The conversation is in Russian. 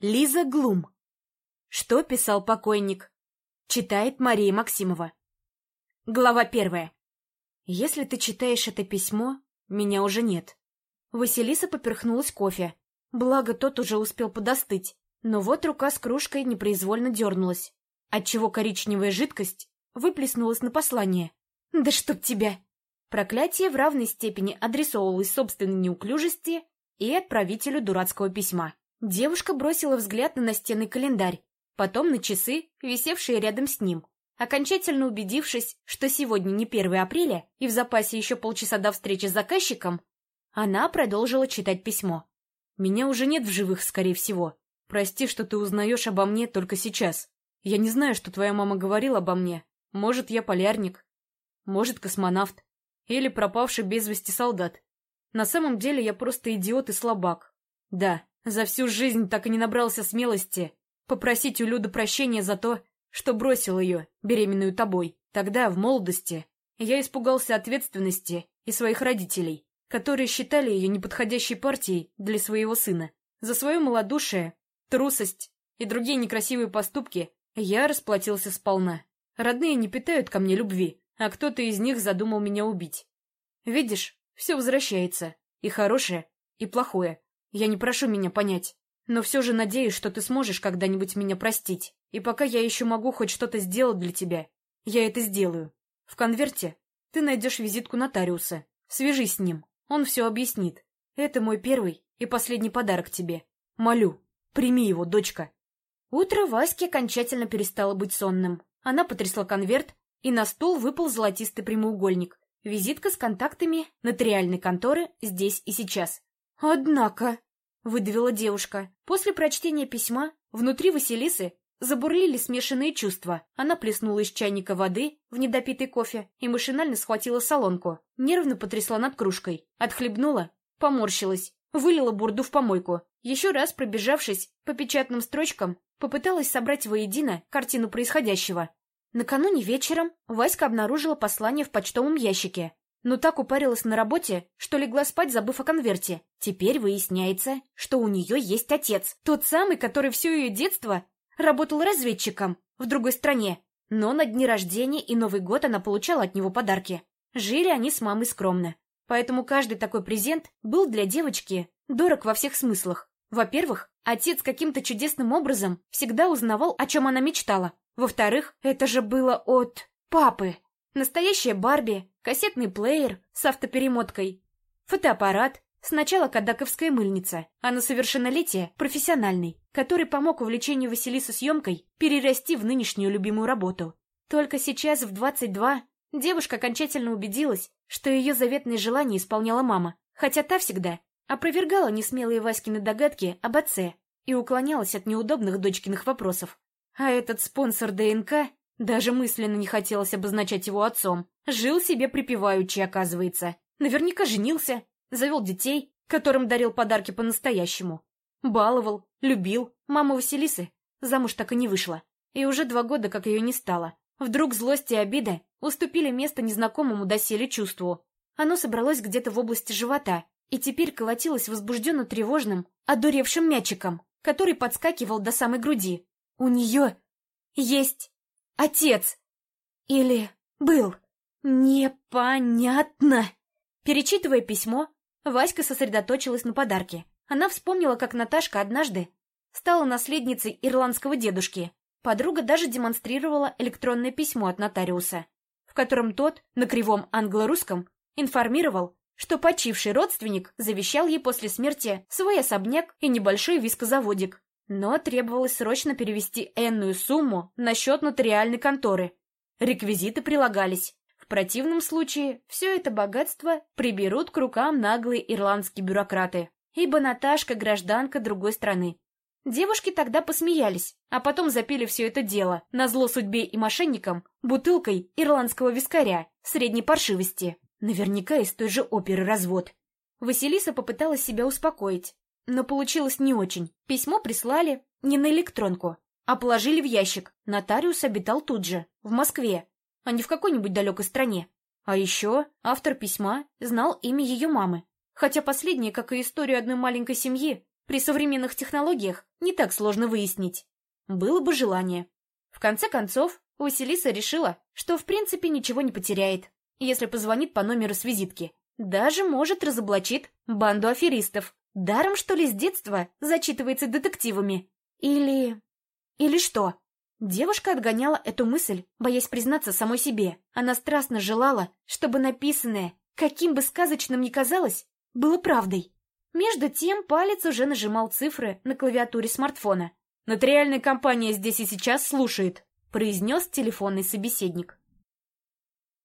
Лиза Глум. Что писал покойник? Читает Мария Максимова. Глава первая. Если ты читаешь это письмо, меня уже нет. Василиса поперхнулась кофе. Благо, тот уже успел подостыть. Но вот рука с кружкой непроизвольно дернулась, отчего коричневая жидкость выплеснулась на послание. «Да чтоб тебя!» Проклятие в равной степени адресовывалось собственной неуклюжести и отправителю дурацкого письма. Девушка бросила взгляд на настенный календарь, потом на часы, висевшие рядом с ним. Окончательно убедившись, что сегодня не 1 апреля и в запасе еще полчаса до встречи с заказчиком, она продолжила читать письмо. «Меня уже нет в живых, скорее всего. Прости, что ты узнаешь обо мне только сейчас. Я не знаю, что твоя мама говорила обо мне. Может, я полярник, может, космонавт, или пропавший без вести солдат. На самом деле я просто идиот и слабак. Да, за всю жизнь так и не набрался смелости попросить у Люды прощения за то, что бросил ее, беременную тобой. Тогда, в молодости, я испугался ответственности и своих родителей, которые считали ее неподходящей партией для своего сына. За свое малодушие, трусость и другие некрасивые поступки я расплатился сполна. Родные не питают ко мне любви, а кто-то из них задумал меня убить. Видишь, все возвращается, и хорошее, и плохое. Я не прошу меня понять, но все же надеюсь, что ты сможешь когда-нибудь меня простить. И пока я еще могу хоть что-то сделать для тебя, я это сделаю. В конверте ты найдешь визитку нотариуса. Свяжись с ним, он все объяснит. Это мой первый и последний подарок тебе. Молю, прими его, дочка. Утро Васьки окончательно перестало быть сонным. Она потрясла конверт, и на стол выпал золотистый прямоугольник. Визитка с контактами нотариальной конторы здесь и сейчас. «Однако», — выдавила девушка, после прочтения письма внутри Василисы забурлили смешанные чувства. Она плеснула из чайника воды в недопитый кофе и машинально схватила солонку. Нервно потрясла над кружкой. Отхлебнула, поморщилась, вылила бурду в помойку. Еще раз пробежавшись по печатным строчкам, попыталась собрать воедино картину происходящего. Накануне вечером Васька обнаружила послание в почтовом ящике, но так упарилась на работе, что легла спать, забыв о конверте. Теперь выясняется, что у нее есть отец, тот самый, который все ее детство работал разведчиком в другой стране. Но на дни рождения и Новый год она получала от него подарки. Жили они с мамой скромно, поэтому каждый такой презент был для девочки дорог во всех смыслах. Во-первых, отец каким-то чудесным образом всегда узнавал, о чем она мечтала. Во-вторых, это же было от папы. Настоящая Барби, кассетный плеер с автоперемоткой, фотоаппарат, сначала кадаковская мыльница, а на совершеннолетие профессиональный, который помог увлечению Василисы съемкой перерасти в нынешнюю любимую работу. Только сейчас, в 22, девушка окончательно убедилась, что ее заветное желание исполняла мама, хотя та всегда опровергала несмелые Васькины догадки об отце и уклонялась от неудобных дочкиных вопросов. А этот спонсор ДНК, даже мысленно не хотелось обозначать его отцом, жил себе припеваючи, оказывается. Наверняка женился, завел детей, которым дарил подарки по-настоящему. Баловал, любил. Мама Василисы замуж так и не вышла. И уже два года, как ее не стало. Вдруг злость и обида уступили место незнакомому доселе чувству. Оно собралось где-то в области живота и теперь колотилось возбужденно тревожным, одуревшим мячиком, который подскакивал до самой груди. У нее есть отец. Или был. Непонятно. Перечитывая письмо, Васька сосредоточилась на подарке. Она вспомнила, как Наташка однажды стала наследницей ирландского дедушки. Подруга даже демонстрировала электронное письмо от нотариуса, в котором тот, на кривом англо-русском, информировал, что почивший родственник завещал ей после смерти свой особняк и небольшой вискозаводик, но требовалось срочно перевести энную сумму на счет нотариальной конторы. Реквизиты прилагались. В противном случае все это богатство приберут к рукам наглые ирландские бюрократы, ибо Наташка – гражданка другой страны. Девушки тогда посмеялись, а потом запили все это дело, на зло судьбе и мошенникам, бутылкой ирландского вискаря, средней паршивости. Наверняка из той же оперы развод. Василиса попыталась себя успокоить, но получилось не очень. Письмо прислали не на электронку, а положили в ящик. Нотариус обитал тут же, в Москве, а не в какой-нибудь далекой стране. А еще автор письма знал имя ее мамы, хотя последняя, как и историю одной маленькой семьи, При современных технологиях не так сложно выяснить. Было бы желание. В конце концов, Василиса решила, что в принципе ничего не потеряет, если позвонит по номеру с визитки. Даже, может, разоблачит банду аферистов. Даром, что ли, с детства зачитывается детективами? Или... Или что? Девушка отгоняла эту мысль, боясь признаться самой себе. Она страстно желала, чтобы написанное, каким бы сказочным ни казалось, было правдой. Между тем палец уже нажимал цифры на клавиатуре смартфона. «Нотариальная компания здесь и сейчас слушает», — произнес телефонный собеседник.